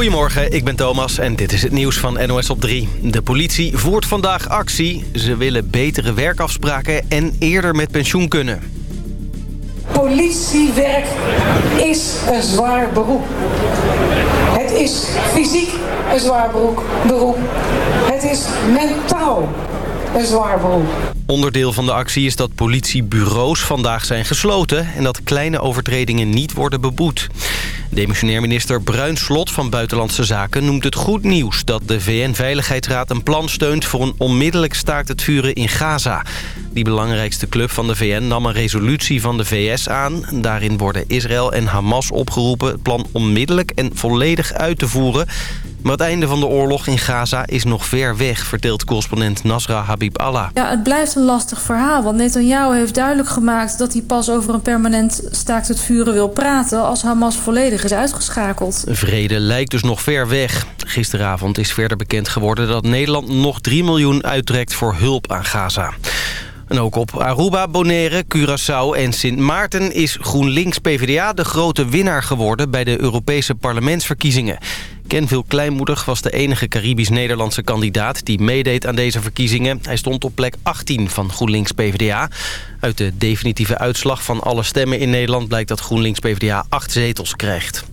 Goedemorgen, ik ben Thomas en dit is het nieuws van NOS op 3. De politie voert vandaag actie. Ze willen betere werkafspraken en eerder met pensioen kunnen. Politiewerk is een zwaar beroep. Het is fysiek een zwaar beroep. Het is mentaal een zwaar beroep. Onderdeel van de actie is dat politiebureaus vandaag zijn gesloten... en dat kleine overtredingen niet worden beboet. Demissionair minister Bruinslot van Buitenlandse Zaken noemt het goed nieuws... dat de VN-veiligheidsraad een plan steunt voor een onmiddellijk staakt het vuren in Gaza. Die belangrijkste club van de VN nam een resolutie van de VS aan. Daarin worden Israël en Hamas opgeroepen het plan onmiddellijk en volledig uit te voeren... Maar het einde van de oorlog in Gaza is nog ver weg, vertelt correspondent Nasra Habib Allah. Ja, het blijft een lastig verhaal, want Netanyahu heeft duidelijk gemaakt... dat hij pas over een permanent staakt het vuren wil praten... als Hamas volledig is uitgeschakeld. Vrede lijkt dus nog ver weg. Gisteravond is verder bekend geworden dat Nederland nog 3 miljoen uittrekt voor hulp aan Gaza. En ook op Aruba, Bonaire, Curaçao en Sint Maarten is GroenLinks-PVDA de grote winnaar geworden bij de Europese parlementsverkiezingen. Kenville Kleinmoedig was de enige Caribisch-Nederlandse kandidaat die meedeed aan deze verkiezingen. Hij stond op plek 18 van GroenLinks-PVDA. Uit de definitieve uitslag van alle stemmen in Nederland blijkt dat GroenLinks-PVDA acht zetels krijgt.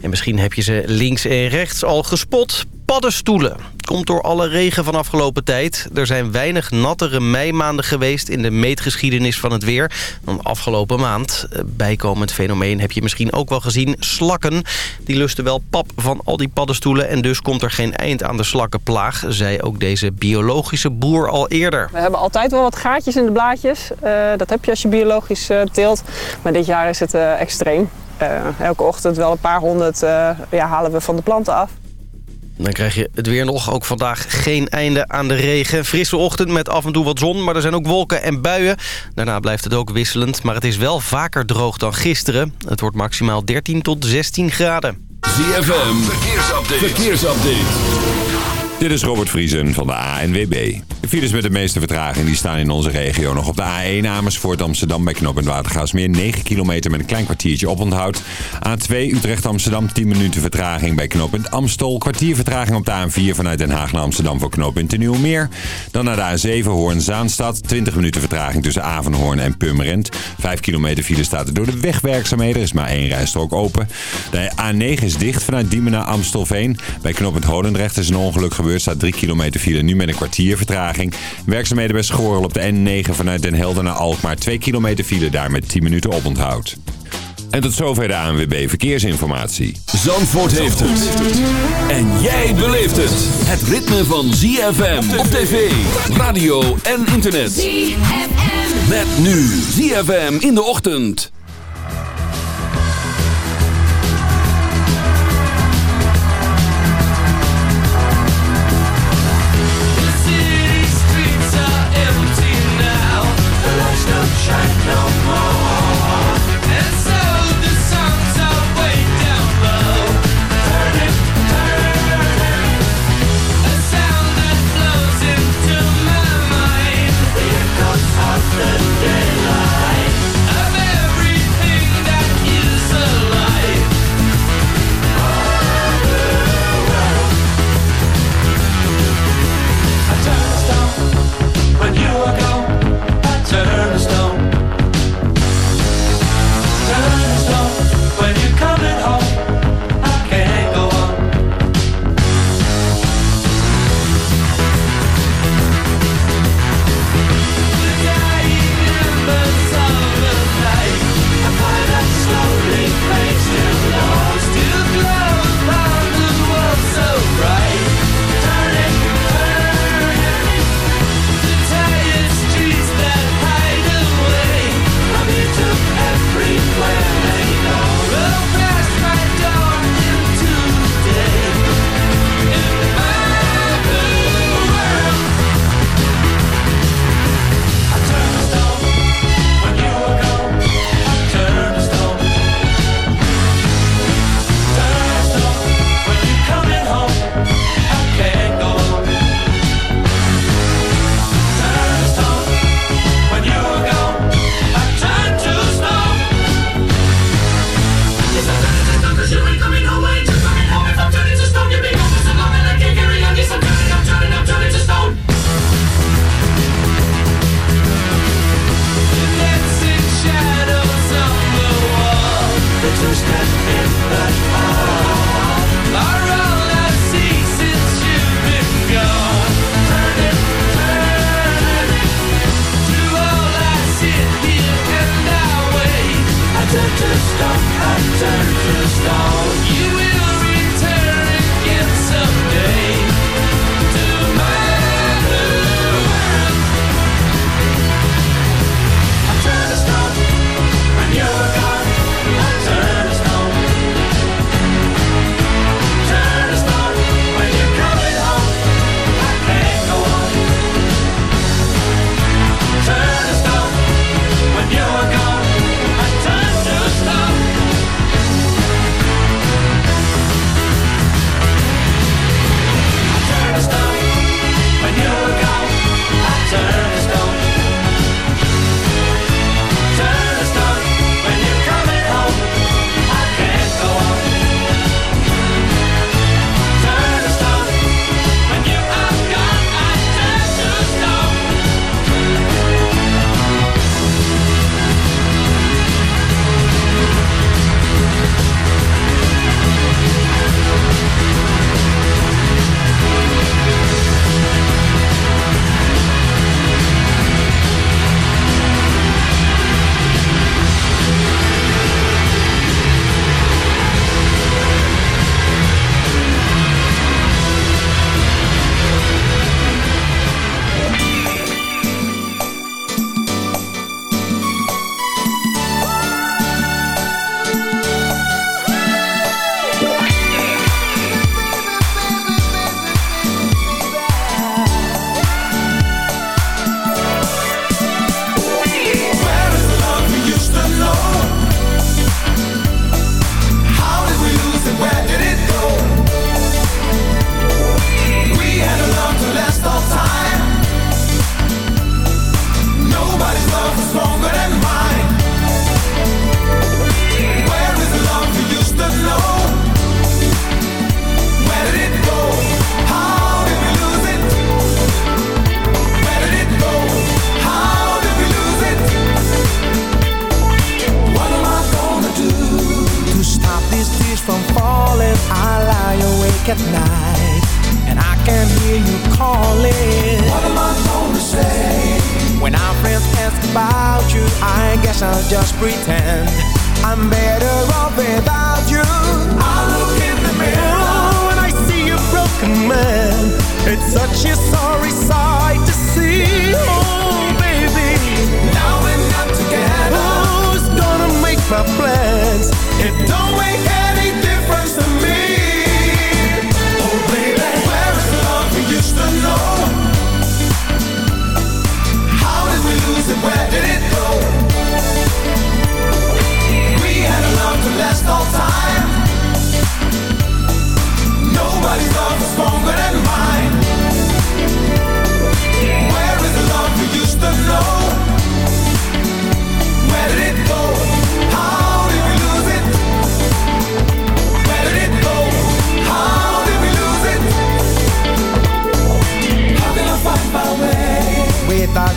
En misschien heb je ze links en rechts al gespot. Paddenstoelen. Komt door alle regen van afgelopen tijd. Er zijn weinig nattere meimaanden geweest in de meetgeschiedenis van het weer dan afgelopen maand. Bijkomend fenomeen heb je misschien ook wel gezien. Slakken, die lusten wel pap van al die paddenstoelen... en dus komt er geen eind aan de slakkenplaag... zei ook deze biologische boer al eerder. We hebben altijd wel wat gaatjes in de blaadjes. Uh, dat heb je als je biologisch uh, teelt. Maar dit jaar is het extreem. elke ochtend wel een paar honderd ja, halen we van de planten af. Dan krijg je het weer nog. Ook vandaag geen einde aan de regen. Frisse ochtend met af en toe wat zon, maar er zijn ook wolken en buien. Daarna blijft het ook wisselend, maar het is wel vaker droog dan gisteren. Het wordt maximaal 13 tot 16 graden. ZFM, verkeersupdate. verkeersupdate. Dit is Robert Vriesen van de ANWB. De files met de meeste vertraging die staan in onze regio nog op de A1 Amersfoort Amsterdam bij Knop en Watergaasmeer. 9 kilometer met een klein kwartiertje oponthoud. A2 Utrecht Amsterdam 10 minuten vertraging bij knooppunt Amstel. Kwartier vertraging op de A4 vanuit Den Haag naar Amsterdam voor knooppunt de Nieuwmeer. Dan naar de A7 Hoorn-Zaanstad. 20 minuten vertraging tussen Avenhoorn en Purmerend. 5 kilometer file staat er door de wegwerkzaamheden. Er is maar één rijstrook open. De A9 is dicht vanuit Diemen naar Amstelveen. Bij knooppunt Holendrecht is een ongeluk gebeurd. Staat 3 kilometer file nu met een kwartier vertraging. Werkzaamheden bij Schorrel op de N9 vanuit Den Helder naar Alkmaar. 2 kilometer file daar met 10 minuten oponthoud. En tot zover de ANWB Verkeersinformatie. Zandvoort heeft het. En jij beleeft het. Het ritme van ZFM op tv, radio en internet. ZFM. Met nu ZFM in de ochtend.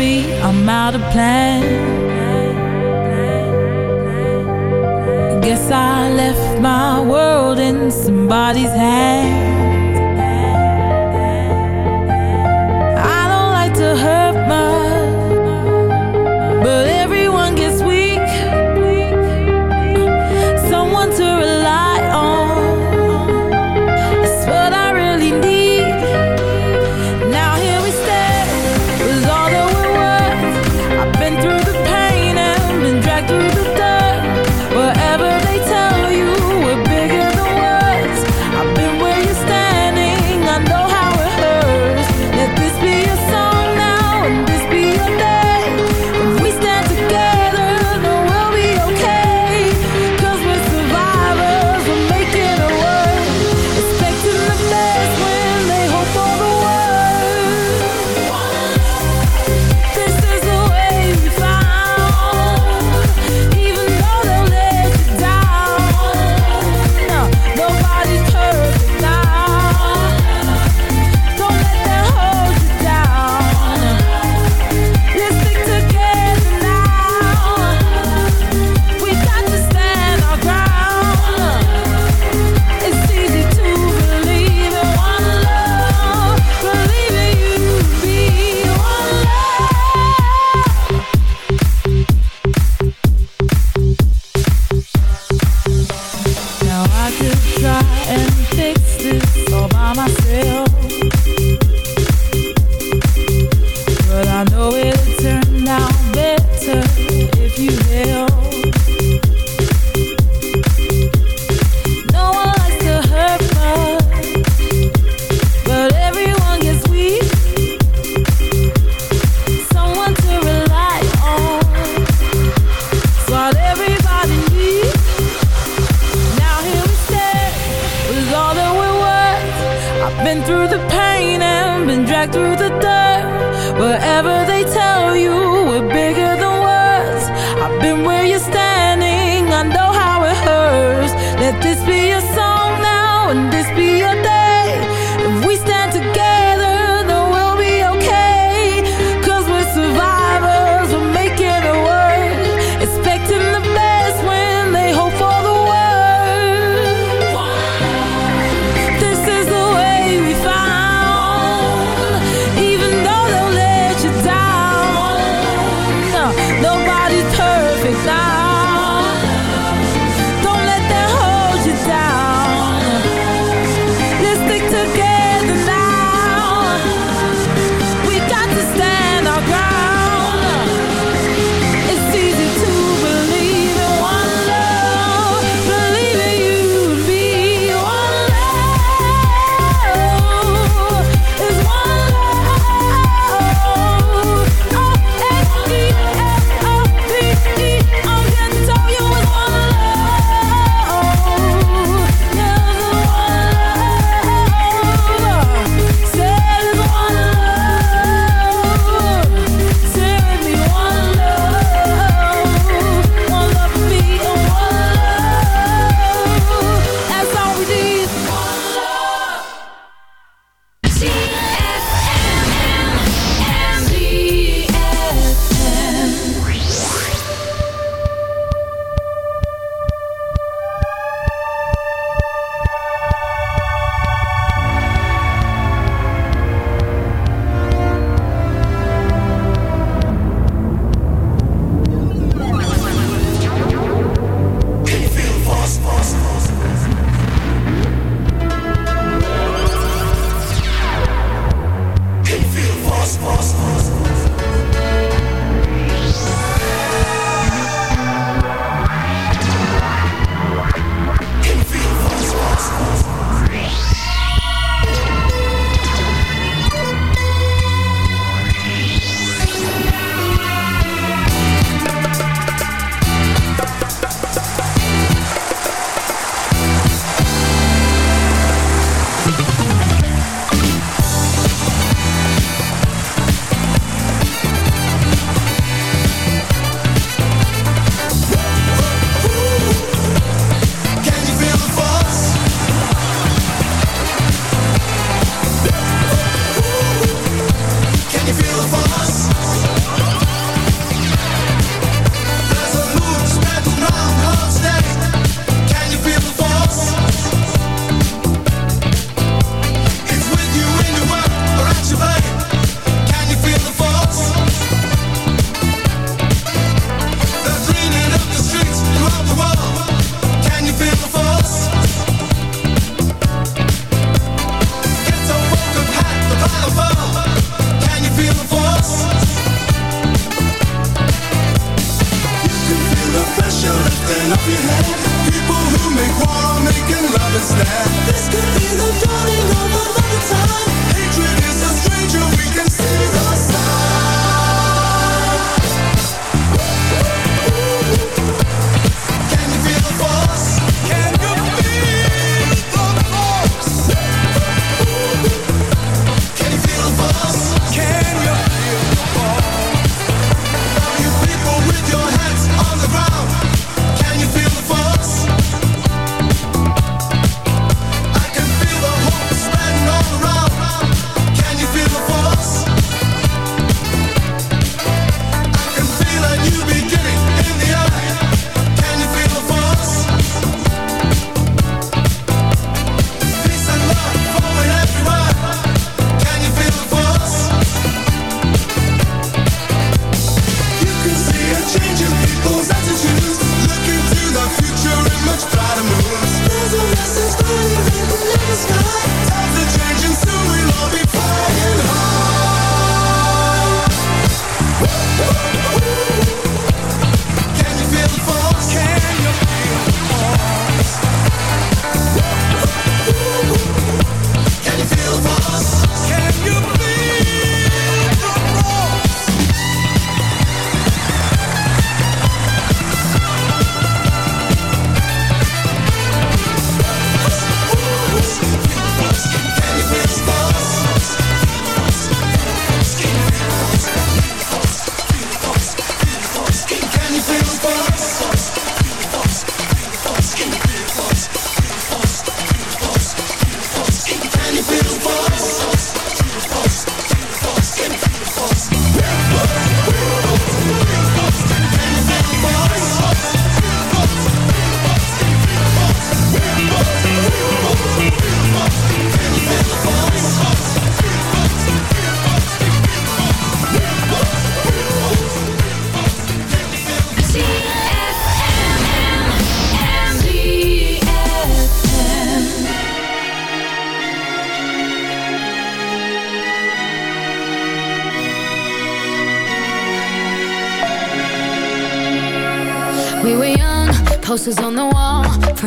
me, I'm out of plan. Guess I left my world in somebody's hands.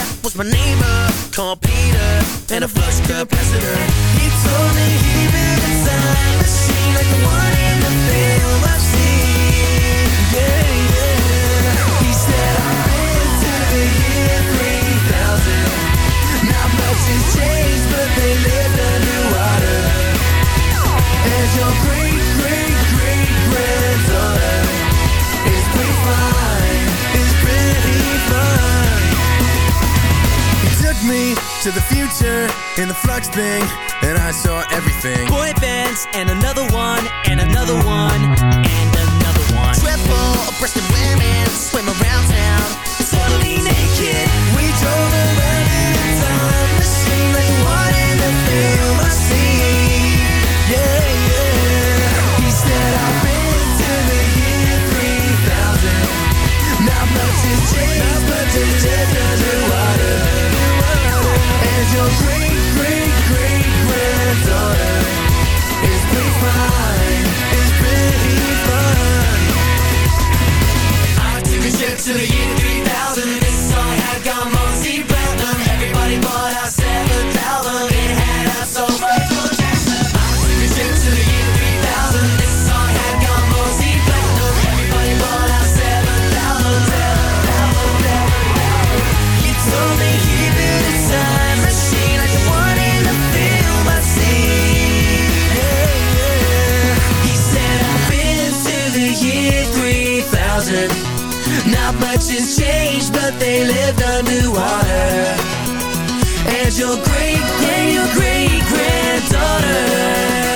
there was my neighbor called Peter and a flush capacitor. He told me he built a time machine like the one in the film I've seen. Yeah. to the future in the flux thing, and I saw everything. Boy bands and another one, and another one, and another one. Triple breasted women swim around town, totally naked. We drove around in a time machine, like wanting in the film. I see, yeah. He said I've to the year 3000. Now much has. to the end faces changed, but they lived underwater. And your great, great, great granddaughter.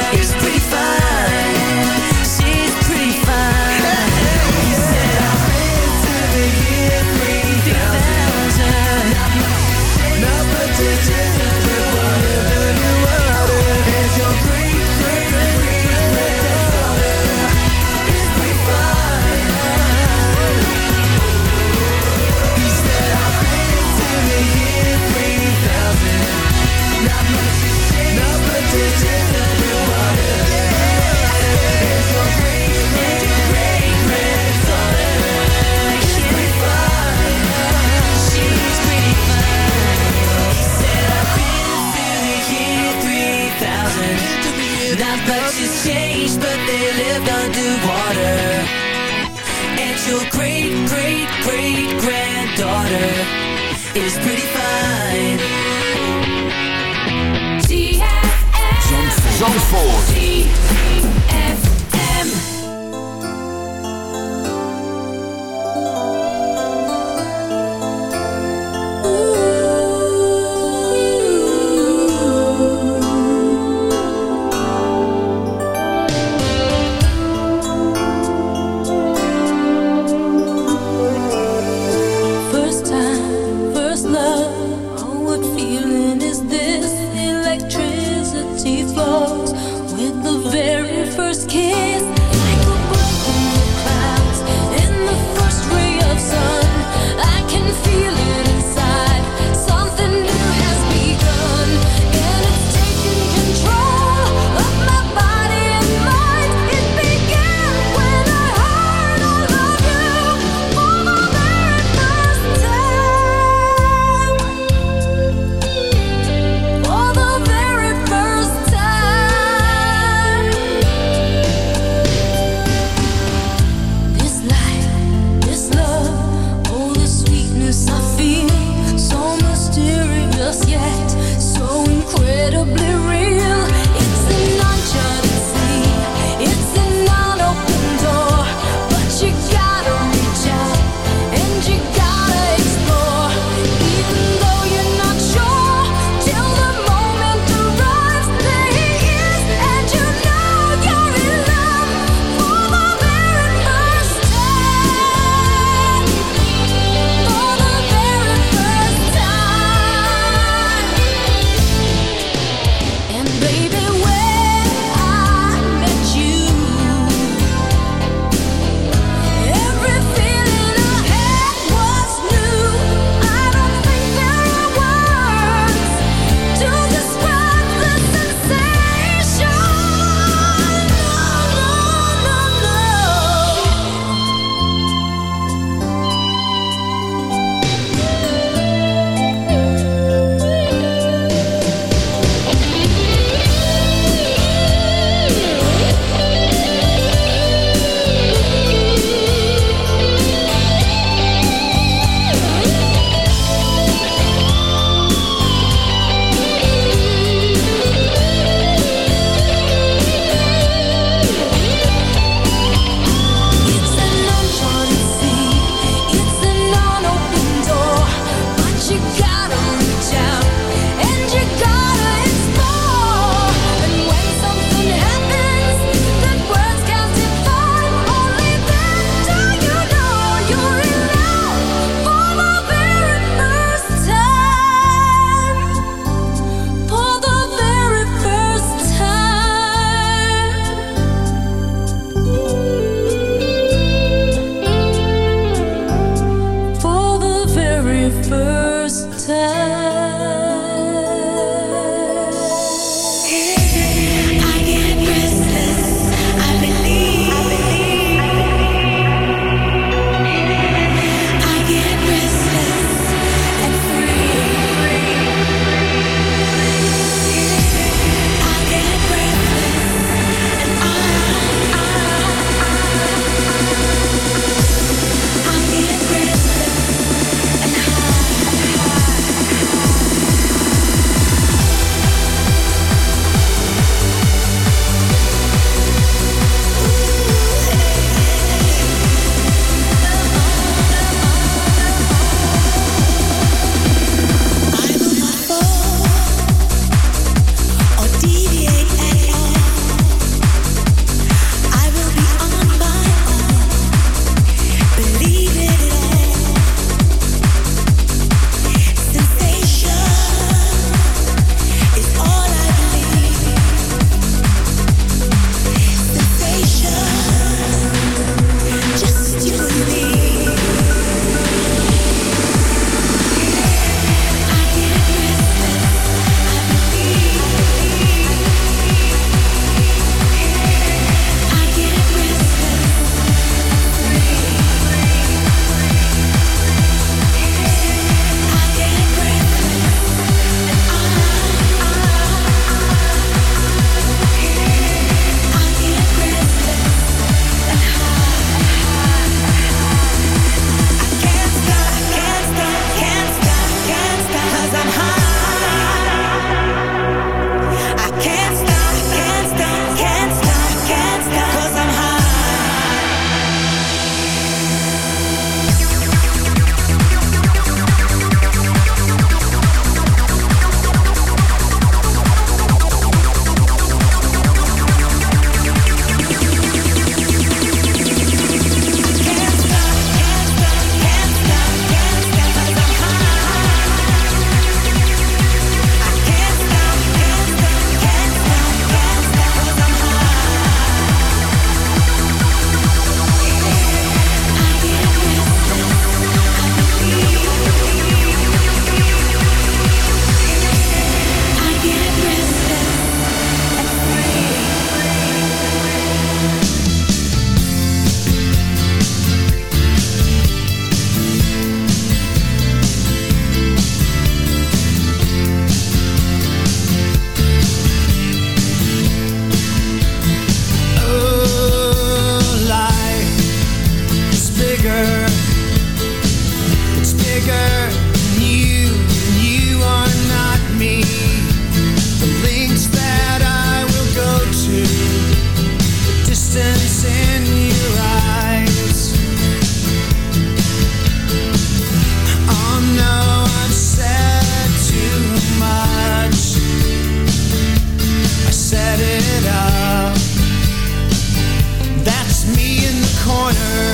honor